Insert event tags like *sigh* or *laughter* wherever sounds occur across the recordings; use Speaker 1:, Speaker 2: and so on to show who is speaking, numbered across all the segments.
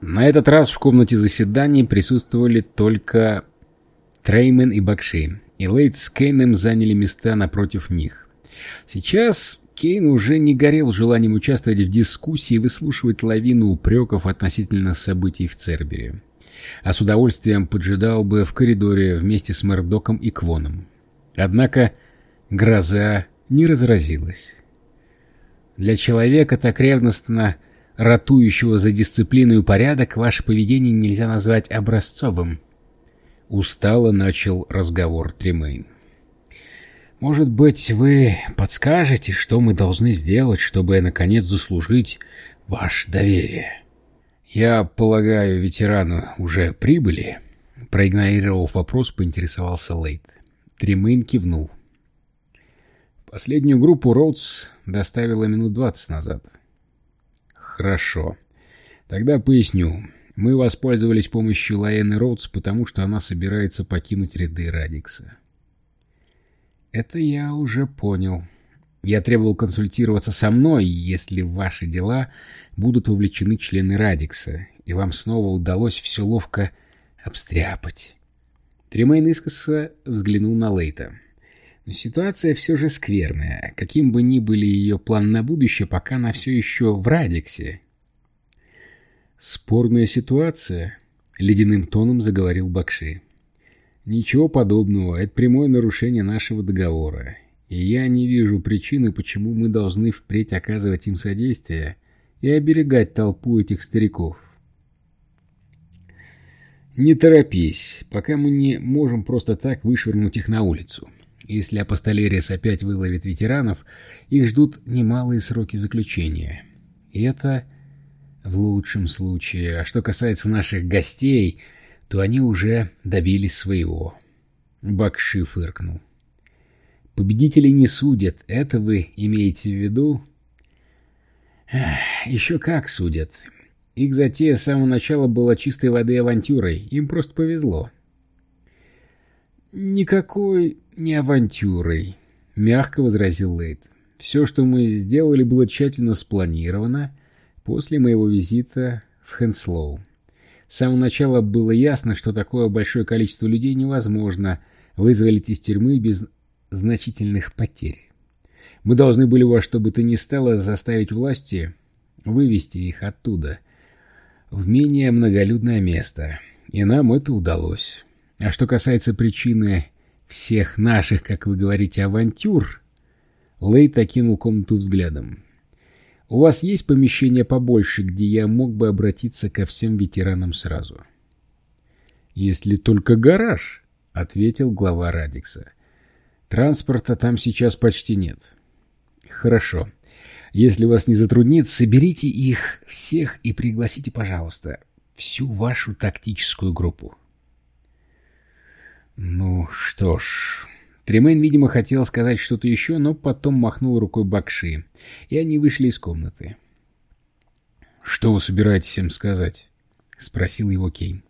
Speaker 1: На этот раз в комнате заседаний присутствовали только Треймен и Бакши, и Лейт с Кейном заняли места напротив них. Сейчас Кейн уже не горел желанием участвовать в дискуссии и выслушивать лавину упреков относительно событий в Цербере, а с удовольствием поджидал бы в коридоре вместе с Мэрдоком и Квоном. Однако гроза не разразилась. Для человека, так ревностно ратующего за дисциплину и порядок, ваше поведение нельзя назвать образцовым. Устало начал разговор Тремейн. Может быть, вы подскажете, что мы должны сделать, чтобы, наконец, заслужить ваше доверие? Я полагаю, ветераны уже прибыли? Проигнорировав вопрос, поинтересовался Лейт. Тремейн кивнул. Последнюю группу Роудс доставила минут двадцать назад. Хорошо. Тогда поясню. Мы воспользовались помощью Лаэны Роудс, потому что она собирается покинуть ряды Радикса. Это я уже понял. Я требовал консультироваться со мной, если в ваши дела будут вовлечены члены Радикса, и вам снова удалось все ловко обстряпать. Тремейн искоса взглянул на Лейта. Ситуация все же скверная. Каким бы ни были ее план на будущее, пока она все еще в Радиксе. «Спорная ситуация», — ледяным тоном заговорил Бакши. «Ничего подобного. Это прямое нарушение нашего договора. И я не вижу причины, почему мы должны впредь оказывать им содействие и оберегать толпу этих стариков». «Не торопись, пока мы не можем просто так вышвырнуть их на улицу. Если Апостолерис опять выловит ветеранов, их ждут немалые сроки заключения. И это в лучшем случае. А что касается наших гостей, то они уже добились своего. Бакши фыркнул. Победителей не судят, это вы имеете в виду? Еще как судят. Их затея с самого начала была чистой воды авантюрой, им просто повезло. «Никакой не авантюрой», — мягко возразил Лейт. «Все, что мы сделали, было тщательно спланировано после моего визита в Хенслоу. С самого начала было ясно, что такое большое количество людей невозможно вызволить из тюрьмы без значительных потерь. Мы должны были во что бы то ни стало заставить власти вывести их оттуда, в менее многолюдное место, и нам это удалось». А что касается причины всех наших, как вы говорите, авантюр, Лейт окинул комнату взглядом. У вас есть помещение побольше, где я мог бы обратиться ко всем ветеранам сразу? Если только гараж, — ответил глава Радикса. Транспорта там сейчас почти нет. Хорошо. Если вас не затруднит, соберите их всех и пригласите, пожалуйста, всю вашу тактическую группу. Ну что ж... Тремейн, видимо, хотел сказать что-то еще, но потом махнул рукой Бакши, и они вышли из комнаты. «Что вы собираетесь им сказать?» — спросил его Кейн.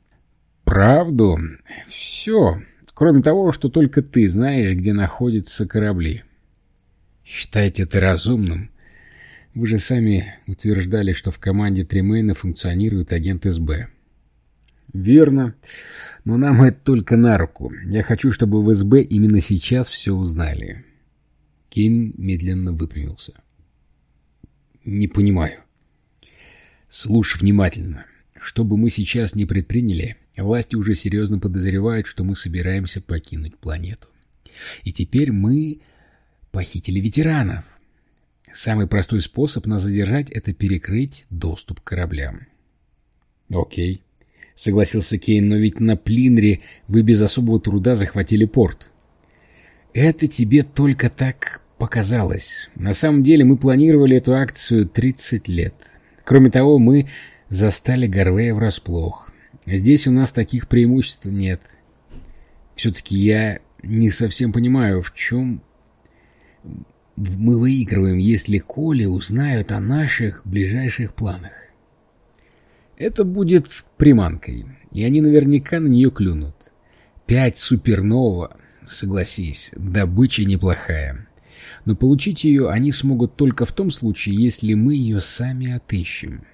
Speaker 1: «Правду? Все, кроме того, что только ты знаешь, где находятся корабли. Считайте это разумным. Вы же сами утверждали, что в команде Тремейна функционирует агент СБ». «Верно. Но нам это только на руку. Я хочу, чтобы в СБ именно сейчас все узнали». Кейн медленно выпрямился. «Не понимаю». «Слушай внимательно. Что бы мы сейчас не предприняли, власти уже серьезно подозревают, что мы собираемся покинуть планету. И теперь мы похитили ветеранов. Самый простой способ нас задержать — это перекрыть доступ к кораблям». «Окей», — согласился Кейн, — но ведь на Плинре вы без особого труда захватили порт. Это тебе только так показалось. На самом деле мы планировали эту акцию 30 лет. Кроме того, мы застали Гарвея врасплох. Здесь у нас таких преимуществ нет. Все-таки я не совсем понимаю, в чем мы выигрываем, если Коли узнают о наших ближайших планах. Это будет приманкой, и они наверняка на нее клюнут. Пять супернова, согласись, добыча неплохая. Но получить ее они смогут только в том случае, если мы ее сами отыщем.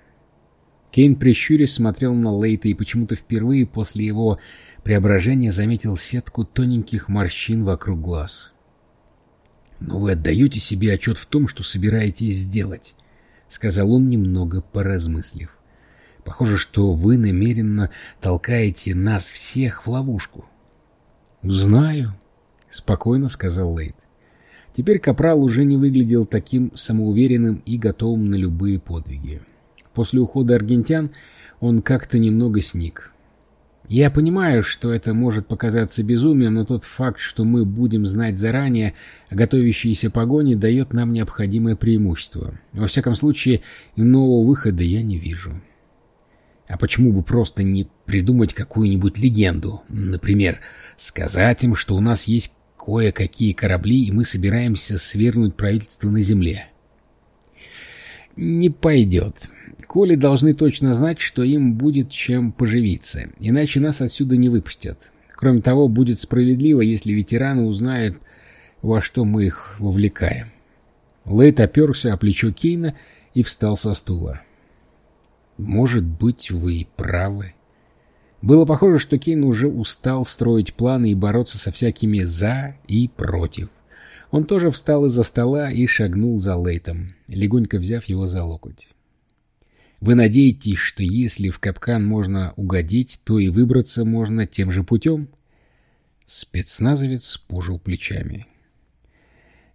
Speaker 1: Кейн прищурясь смотрел на Лейта и почему-то впервые после его преображения заметил сетку тоненьких морщин вокруг глаз. «Но вы отдаете себе отчет в том, что собираетесь сделать», — сказал он, немного поразмыслив. «Похоже, что вы намеренно толкаете нас всех в ловушку». «Знаю», — спокойно сказал Лейт. Теперь Капрал уже не выглядел таким самоуверенным и готовым на любые подвиги. После ухода аргентян он как-то немного сник. Я понимаю, что это может показаться безумием, но тот факт, что мы будем знать заранее о готовящейся погоне, дает нам необходимое преимущество. Во всяком случае, иного выхода я не вижу. А почему бы просто не придумать какую-нибудь легенду? Например, сказать им, что у нас есть кое-какие корабли, и мы собираемся свергнуть правительство на Земле. Не пойдет. Коли должны точно знать, что им будет чем поживиться, иначе нас отсюда не выпустят. Кроме того, будет справедливо, если ветераны узнают, во что мы их вовлекаем. Лейт оперся о плечо Кейна и встал со стула. «Может быть, вы правы». Было похоже, что Кейн уже устал строить планы и бороться со всякими «за» и «против». Он тоже встал из-за стола и шагнул за Лейтом, легонько взяв его за локоть. Вы надеетесь, что если в капкан можно угодить, то и выбраться можно тем же путем? Спецназовец пожил плечами.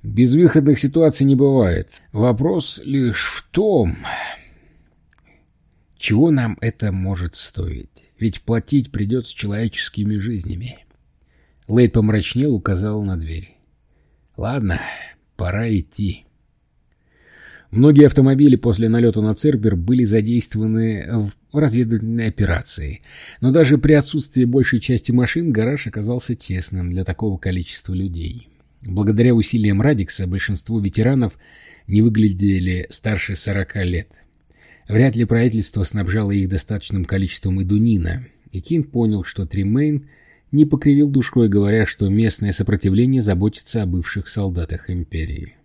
Speaker 1: Безвыходных ситуаций не бывает. Вопрос лишь в том, чего нам это может стоить. Ведь платить придется человеческими жизнями. Лейд помрачнел, указал на дверь. Ладно, пора идти. Многие автомобили после налета на Цербер были задействованы в разведывательной операции, но даже при отсутствии большей части машин гараж оказался тесным для такого количества людей. Благодаря усилиям Радикса большинство ветеранов не выглядели старше 40 лет. Вряд ли правительство снабжало их достаточным количеством идунина, и Кин понял, что Тримейн не покривил душой, говоря, что местное сопротивление заботится о бывших солдатах Империи.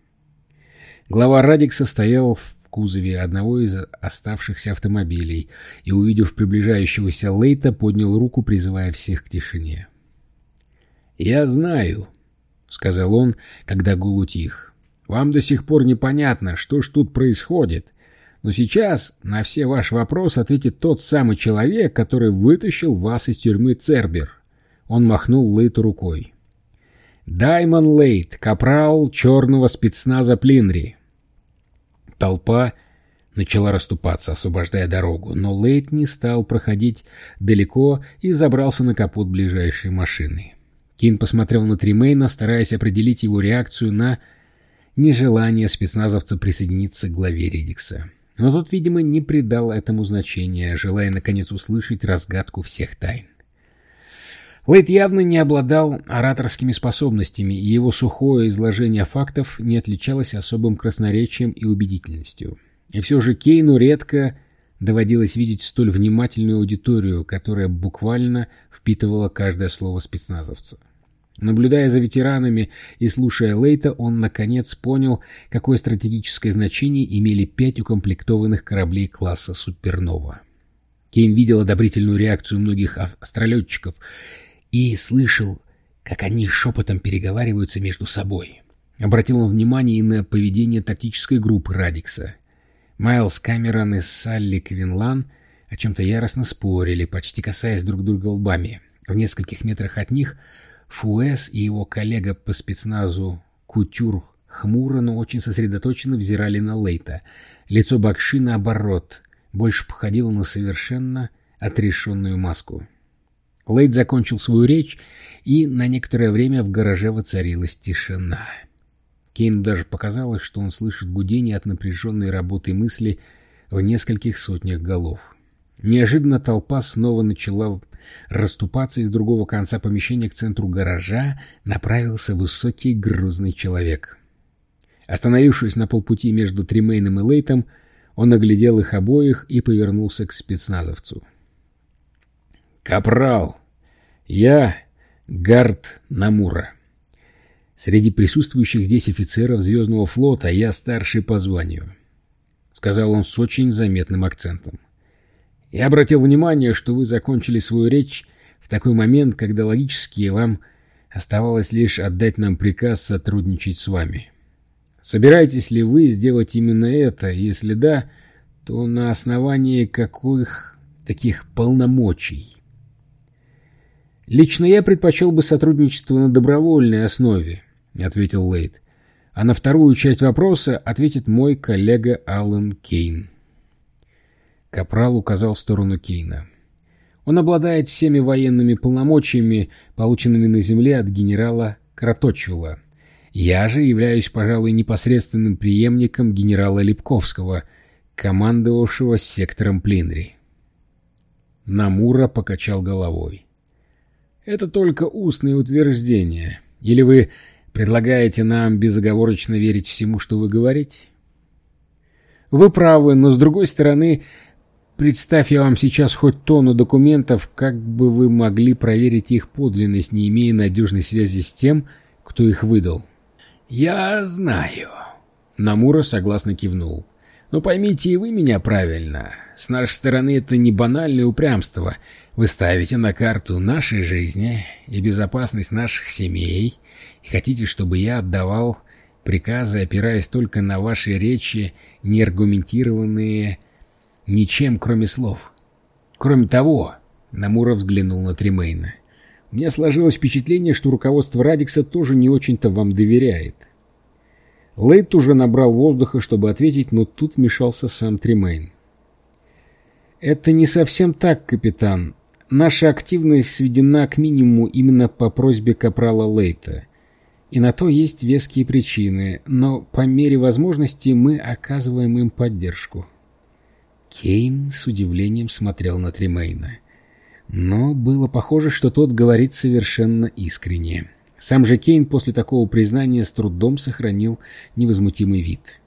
Speaker 1: Глава Радикса стоял в кузове одного из оставшихся автомобилей и, увидев приближающегося Лейта, поднял руку, призывая всех к тишине. «Я знаю», — сказал он, когда гул утих. «Вам до сих пор непонятно, что ж тут происходит, но сейчас на все ваши вопросы ответит тот самый человек, который вытащил вас из тюрьмы Цербер». Он махнул Лейту рукой. Даймон Лейт, капрал черного спецназа Плинри. Толпа начала расступаться, освобождая дорогу, но Лейт не стал проходить далеко и забрался на капот ближайшей машины. Кин посмотрел на Тримейна, стараясь определить его реакцию на нежелание спецназовца присоединиться к главе Редикса. Но тот, видимо, не придал этому значения, желая наконец услышать разгадку всех тайн. Уэйд явно не обладал ораторскими способностями, и его сухое изложение фактов не отличалось особым красноречием и убедительностью. И все же Кейну редко доводилось видеть столь внимательную аудиторию, которая буквально впитывала каждое слово спецназовца. Наблюдая за ветеранами и слушая Лейта, он наконец понял, какое стратегическое значение имели пять укомплектованных кораблей класса «Супернова». Кейн видел одобрительную реакцию многих астролетчиков и слышал, как они шепотом переговариваются между собой. Обратил он внимание и на поведение тактической группы Радикса. Майлз Камерон и Салли Квинлан о чем-то яростно спорили, почти касаясь друг друга лбами. В нескольких метрах от них Фуэс и его коллега по спецназу Кутюр хмуро, но очень сосредоточенно взирали на Лейта. Лицо Бакши, наоборот, больше походило на совершенно отрешенную маску. Лейд закончил свою речь, и на некоторое время в гараже воцарилась тишина. Кейну даже показалось, что он слышит гудение от напряженной работы мысли в нескольких сотнях голов. Неожиданно толпа снова начала расступаться, из другого конца помещения к центру гаража направился высокий грузный человек. Остановившись на полпути между Тримейном и Лейтом, он оглядел их обоих и повернулся к спецназовцу. «Капрал, я Гард Намура. Среди присутствующих здесь офицеров Звездного флота я старший по званию», — сказал он с очень заметным акцентом. Я обратил внимание, что вы закончили свою речь в такой момент, когда логически вам оставалось лишь отдать нам приказ сотрудничать с вами. Собираетесь ли вы сделать именно это? Если да, то на основании каких таких полномочий? «Лично я предпочел бы сотрудничество на добровольной основе», — ответил Лейд. «А на вторую часть вопроса ответит мой коллега Аллен Кейн». Капрал указал в сторону Кейна. Он обладает всеми военными полномочиями, полученными на земле от генерала Кроточула. Я же являюсь, пожалуй, непосредственным преемником генерала Липковского, командовавшего сектором Плинри. Намура покачал головой. Это только устные утверждения. Или вы предлагаете нам безоговорочно верить всему, что вы говорите? Вы правы, но с другой стороны, представь я вам сейчас хоть тонну документов, как бы вы могли проверить их подлинность, не имея надежной связи с тем, кто их выдал? Я знаю. Намура согласно кивнул. Но поймите и вы меня правильно. С нашей стороны это не банальное упрямство. Вы ставите на карту нашей жизни и безопасность наших семей, и хотите, чтобы я отдавал приказы, опираясь только на ваши речи, не аргументированные ничем, кроме слов. Кроме того, Намура взглянул на Тримейна. У меня сложилось впечатление, что руководство Радикса тоже не очень-то вам доверяет. Лейт уже набрал воздуха, чтобы ответить, но тут вмешался сам Тримейн. «Это не совсем так, капитан. Наша активность сведена к минимуму именно по просьбе капрала Лейта. И на то есть веские причины, но по мере возможности мы оказываем им поддержку. Кейн с удивлением смотрел на Тримейна. Но было похоже, что тот говорит совершенно искренне. Сам же Кейн после такого признания с трудом сохранил невозмутимый вид.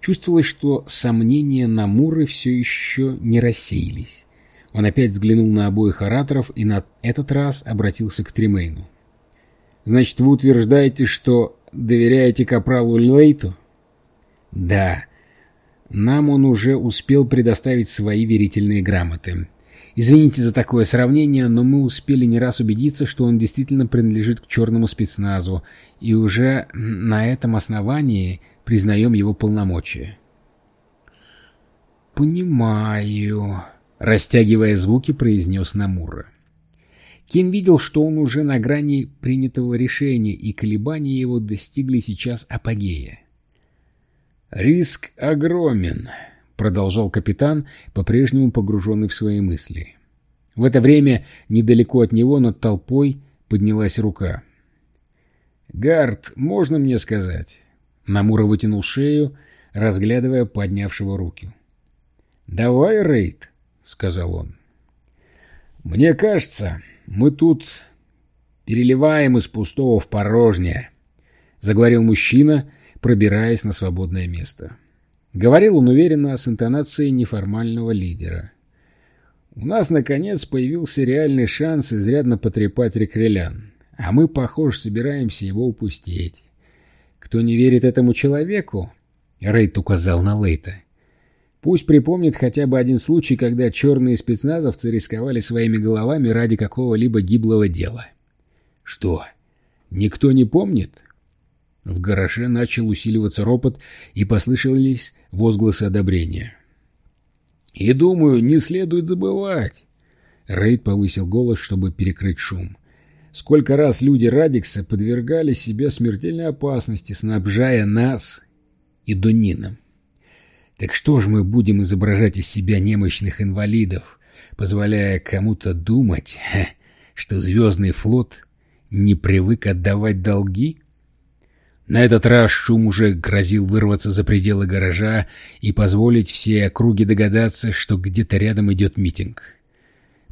Speaker 1: Чувствовалось, что сомнения Намуры все еще не рассеялись. Он опять взглянул на обоих ораторов и на этот раз обратился к Тримейну. «Значит, вы утверждаете, что доверяете капралу Лейту?» «Да. Нам он уже успел предоставить свои верительные грамоты. Извините за такое сравнение, но мы успели не раз убедиться, что он действительно принадлежит к черному спецназу, и уже на этом основании признаем его полномочия». «Понимаю», Растягивая звуки, произнес Намура. Кин видел, что он уже на грани принятого решения, и колебания его достигли сейчас апогея. «Риск огромен», — продолжал капитан, по-прежнему погруженный в свои мысли. В это время недалеко от него над толпой поднялась рука. «Гард, можно мне сказать?» Намура вытянул шею, разглядывая поднявшего руки. «Давай, Рейд», — сказал он. «Мне кажется, мы тут переливаем из пустого в порожнее», — заговорил мужчина, пробираясь на свободное место. Говорил он уверенно с интонацией неформального лидера. «У нас, наконец, появился реальный шанс изрядно потрепать рекрелян, а мы, похоже, собираемся его упустить. Кто не верит этому человеку?» — Рейд указал на Лейта. Пусть припомнит хотя бы один случай, когда черные спецназовцы рисковали своими головами ради какого-либо гиблого дела. Что, никто не помнит? В гараже начал усиливаться ропот, и послышались возгласы одобрения. «И думаю, не следует забывать!» Рейд повысил голос, чтобы перекрыть шум. «Сколько раз люди Радикса подвергали себя смертельной опасности, снабжая нас и Дунином. Так что ж мы будем изображать из себя немощных инвалидов, позволяя кому-то думать, *laughs* что Звездный флот не привык отдавать долги? На этот раз шум уже грозил вырваться за пределы гаража и позволить всей округе догадаться, что где-то рядом идет митинг.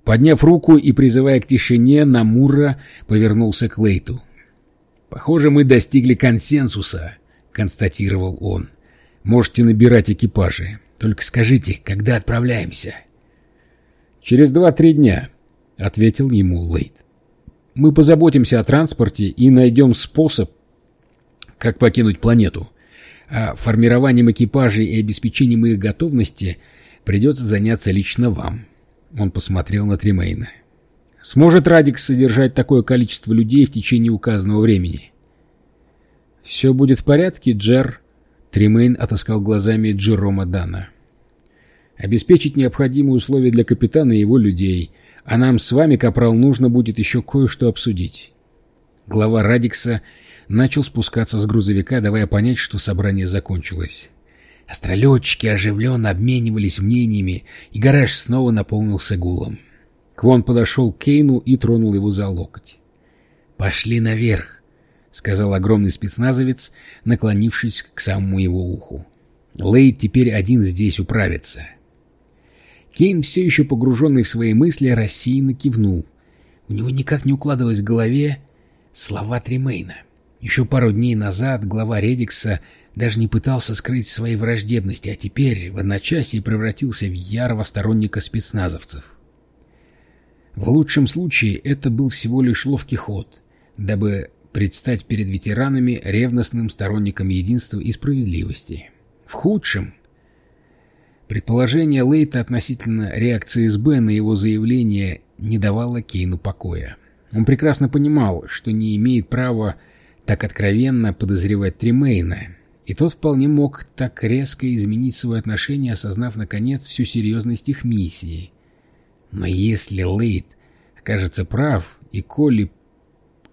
Speaker 1: Подняв руку и призывая к тишине, Намура повернулся к Лейту. «Похоже, мы достигли консенсуса», — констатировал он. — Можете набирать экипажи. Только скажите, когда отправляемся?» «Через два-три дня», — ответил ему Лейт. «Мы позаботимся о транспорте и найдем способ, как покинуть планету. А формированием экипажей и обеспечением их готовности придется заняться лично вам». Он посмотрел на Тримейна. «Сможет Радикс содержать такое количество людей в течение указанного времени?» «Все будет в порядке, Джер?» Тримейн отыскал глазами Джерома Дана. «Обеспечить необходимые условия для капитана и его людей, а нам с вами, Капрал, нужно будет еще кое-что обсудить». Глава Радикса начал спускаться с грузовика, давая понять, что собрание закончилось. Астролетчики оживленно обменивались мнениями, и гараж снова наполнился гулом. Квон подошел к Кейну и тронул его за локоть. «Пошли наверх», — сказал огромный спецназовец, наклонившись к самому его уху. «Лейд теперь один здесь управится». Кейн, все еще погруженный в свои мысли, рассеянно кивнул. У него никак не укладывалось в голове слова Тримейна. Еще пару дней назад глава Редикса даже не пытался скрыть своей враждебности, а теперь в одночасье превратился в ярого сторонника спецназовцев. В лучшем случае это был всего лишь ловкий ход, дабы предстать перед ветеранами ревностным сторонником единства и справедливости. В худшем предположение Лейта относительно реакции СБ на его заявление не давало Кейну покоя. Он прекрасно понимал, что не имеет права так откровенно подозревать Тримейна, и тот вполне мог так резко изменить свое отношение, осознав, наконец, всю серьезность их миссии. Но если Лейд окажется прав, и Колли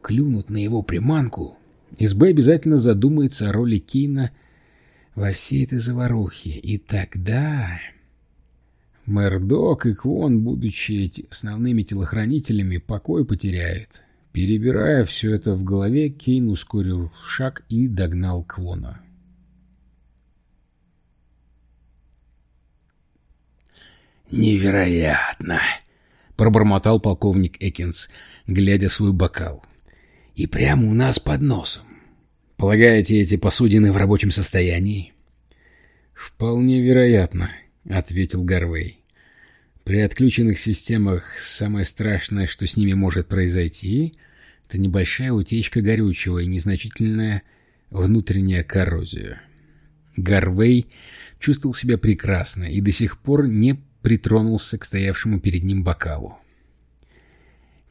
Speaker 1: клюнут на его приманку, СБ обязательно задумается о роли Кейна во всей этой заварухе. И тогда... Мэрдок и Квон, будучи основными телохранителями, покой потеряют. Перебирая все это в голове, Кейн ускорил шаг и догнал Квона.
Speaker 2: «Невероятно!» — пробормотал полковник Экинс, глядя свой бокал. «И прямо у нас под носом. Полагаете, эти посудины в рабочем состоянии?»
Speaker 1: «Вполне вероятно», — ответил Гарвей. «При отключенных системах самое страшное, что с ними может произойти, это небольшая утечка горючего и незначительная внутренняя коррозия». Гарвей чувствовал себя прекрасно и до сих пор не притронулся к стоявшему перед ним бокалу.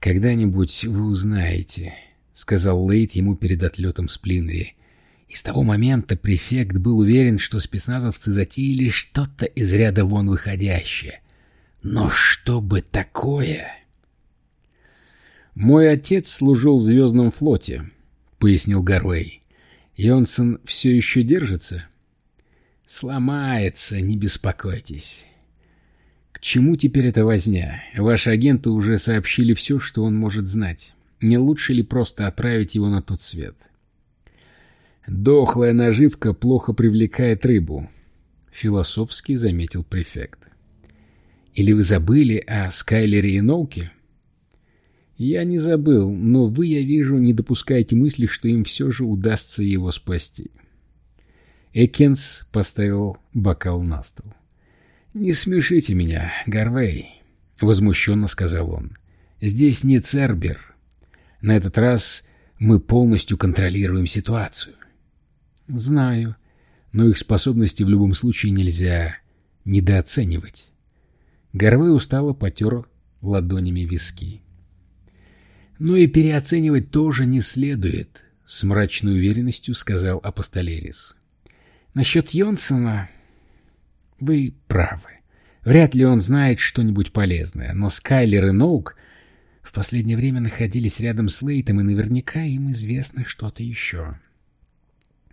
Speaker 1: «Когда-нибудь вы узнаете», — сказал Лейт ему перед отлетом с Плинри. И с того момента префект был уверен, что спецназовцы затеяли что-то из ряда вон выходящее. Но что бы такое? «Мой отец служил в Звездном флоте», — пояснил Гарвей. «Йонсон все еще держится?» «Сломается, не беспокойтесь. К чему теперь эта возня? Ваши агенты уже сообщили все, что он может знать. Не лучше ли просто отправить его на тот свет? Дохлая наживка плохо привлекает рыбу, философски заметил префект. Или вы забыли о Скайлере и Ноуке? Я не забыл, но вы, я вижу, не допускаете мысли, что им все же удастся его спасти. Экенс поставил бокал на стол. «Не смешите меня, Гарвей», — возмущенно сказал он. «Здесь не Цербер. На этот раз мы полностью контролируем ситуацию». «Знаю, но их способности в любом случае нельзя недооценивать». Гарвей устало потер ладонями виски. «Но и переоценивать тоже не следует», — с мрачной уверенностью сказал Апостолерис. «Насчет Йонсона вы правы. Вряд ли он знает что-нибудь полезное, но Скайлер и Ноук в последнее время находились рядом с Лейтом, и наверняка им известно что-то еще.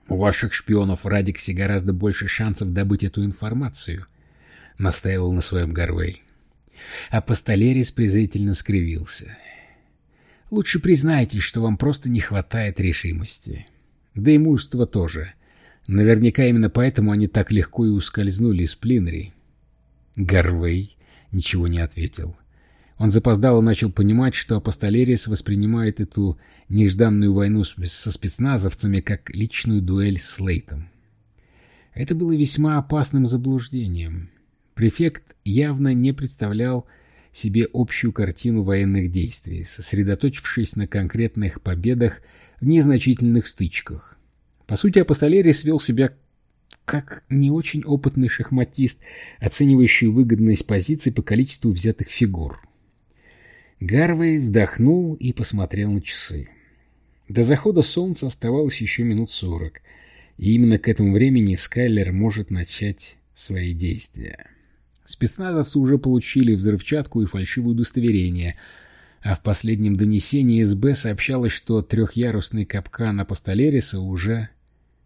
Speaker 1: У ваших шпионов в Радиксе гораздо больше шансов добыть эту информацию, — настаивал на своем Гарвей. А Пастолерис презрительно скривился. Лучше признайтесь, что вам просто не хватает решимости. Да и мужества тоже — Наверняка именно поэтому они так легко и ускользнули из Плинри. Гарвей ничего не ответил. Он запоздало начал понимать, что Апостолерис воспринимает эту нежданную войну со спецназовцами как личную дуэль с Лейтом. Это было весьма опасным заблуждением. Префект явно не представлял себе общую картину военных действий, сосредоточившись на конкретных победах в незначительных стычках. По сути, Апостолерий свел себя как не очень опытный шахматист, оценивающий выгодность позиций по количеству взятых фигур. Гарвей вздохнул и посмотрел на часы. До захода солнца оставалось еще минут сорок, и именно к этому времени Скайлер может начать свои действия. Спецназовцы уже получили взрывчатку и фальшивое удостоверение, а в последнем донесении СБ сообщалось, что трехъярусный капкан Апостолериса уже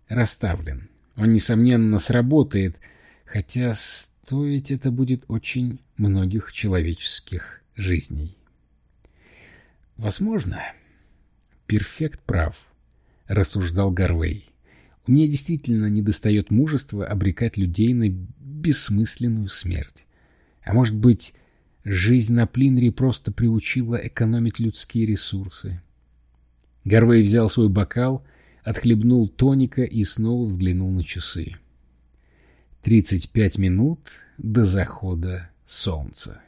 Speaker 1: расставлен. Он, несомненно, сработает, хотя стоить это будет очень многих человеческих жизней. Возможно, перфект прав, рассуждал Гарвей. Меня действительно недостает мужества обрекать людей на бессмысленную смерть. А может быть, жизнь на Плинре просто приучила экономить людские ресурсы. Гарвей взял свой бокал отхлебнул тоника и снова взглянул на часы. Тридцать пять минут до захода солнца.